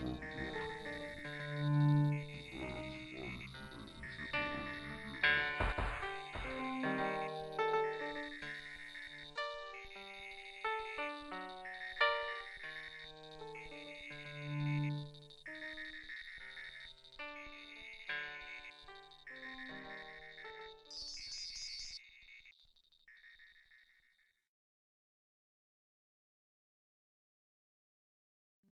Mm-hmm.